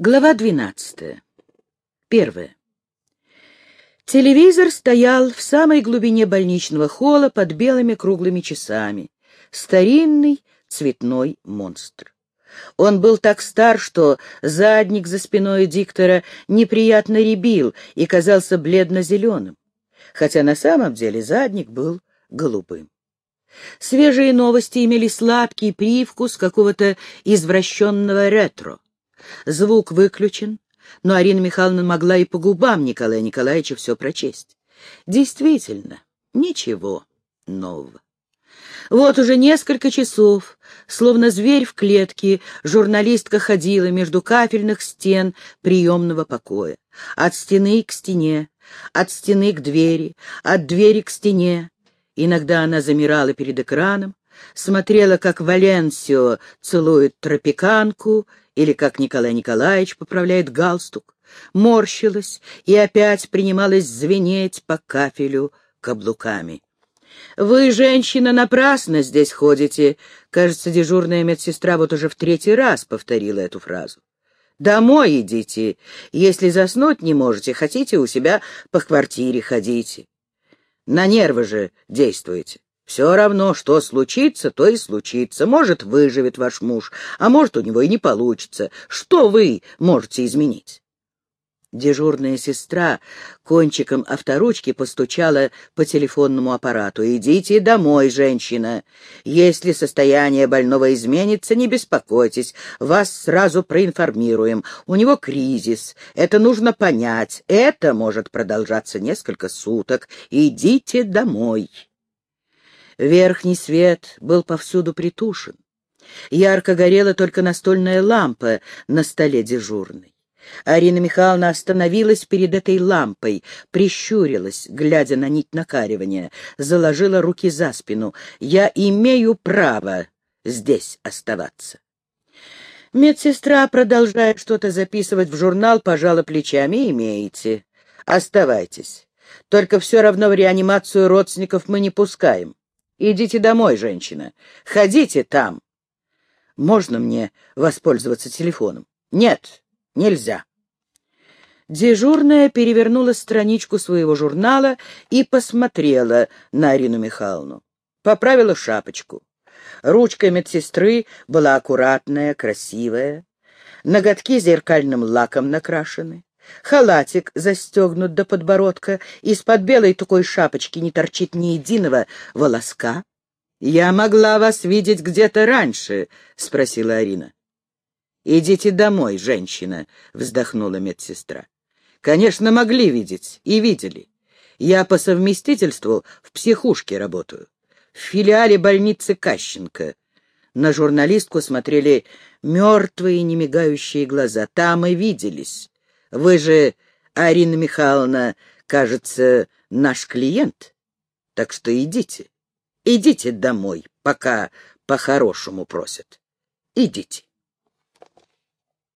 Глава двенадцатая. Первое. Телевизор стоял в самой глубине больничного холла под белыми круглыми часами. Старинный цветной монстр. Он был так стар, что задник за спиной диктора неприятно рябил и казался бледно-зеленым, хотя на самом деле задник был голубым. Свежие новости имели сладкий привкус какого-то извращенного ретро. Звук выключен, но Арина Михайловна могла и по губам Николая Николаевича все прочесть. Действительно, ничего нового. Вот уже несколько часов, словно зверь в клетке, журналистка ходила между кафельных стен приемного покоя. От стены к стене, от стены к двери, от двери к стене. Иногда она замирала перед экраном, смотрела, как Валенсио целует тропиканку или как Николай Николаевич поправляет галстук, морщилась и опять принималась звенеть по кафелю каблуками. «Вы, женщина, напрасно здесь ходите!» Кажется, дежурная медсестра вот уже в третий раз повторила эту фразу. «Домой идите. Если заснуть не можете, хотите у себя по квартире ходите. На нервы же действуете. Все равно, что случится, то и случится. Может, выживет ваш муж, а может, у него и не получится. Что вы можете изменить?» Дежурная сестра кончиком авторучки постучала по телефонному аппарату. «Идите домой, женщина. Если состояние больного изменится, не беспокойтесь, вас сразу проинформируем. У него кризис, это нужно понять. Это может продолжаться несколько суток. Идите домой». Верхний свет был повсюду притушен. Ярко горела только настольная лампа на столе дежурной. Арина Михайловна остановилась перед этой лампой, прищурилась, глядя на нить накаривания, заложила руки за спину. «Я имею право здесь оставаться». Медсестра, продолжая что-то записывать в журнал, пожала плечами. «Имеете. Оставайтесь. Только все равно в реанимацию родственников мы не пускаем. Идите домой, женщина. Ходите там. Можно мне воспользоваться телефоном? Нет, Нельзя. Дежурная перевернула страничку своего журнала и посмотрела на Арину Михайловну. Поправила шапочку. Ручка медсестры была аккуратная, красивая. Ноготки зеркальным лаком накрашены. Халатик застегнут до подбородка, из-под белой такой шапочки не торчит ни единого волоска. «Я могла вас видеть где-то раньше», — спросила Арина. «Идите домой, женщина», — вздохнула медсестра. «Конечно, могли видеть и видели. Я по совместительству в психушке работаю. В филиале больницы Кащенко». На журналистку смотрели мертвые немигающие глаза. Там и виделись. Вы же, Арина Михайловна, кажется, наш клиент. Так что идите. Идите домой, пока по-хорошему просят. Идите.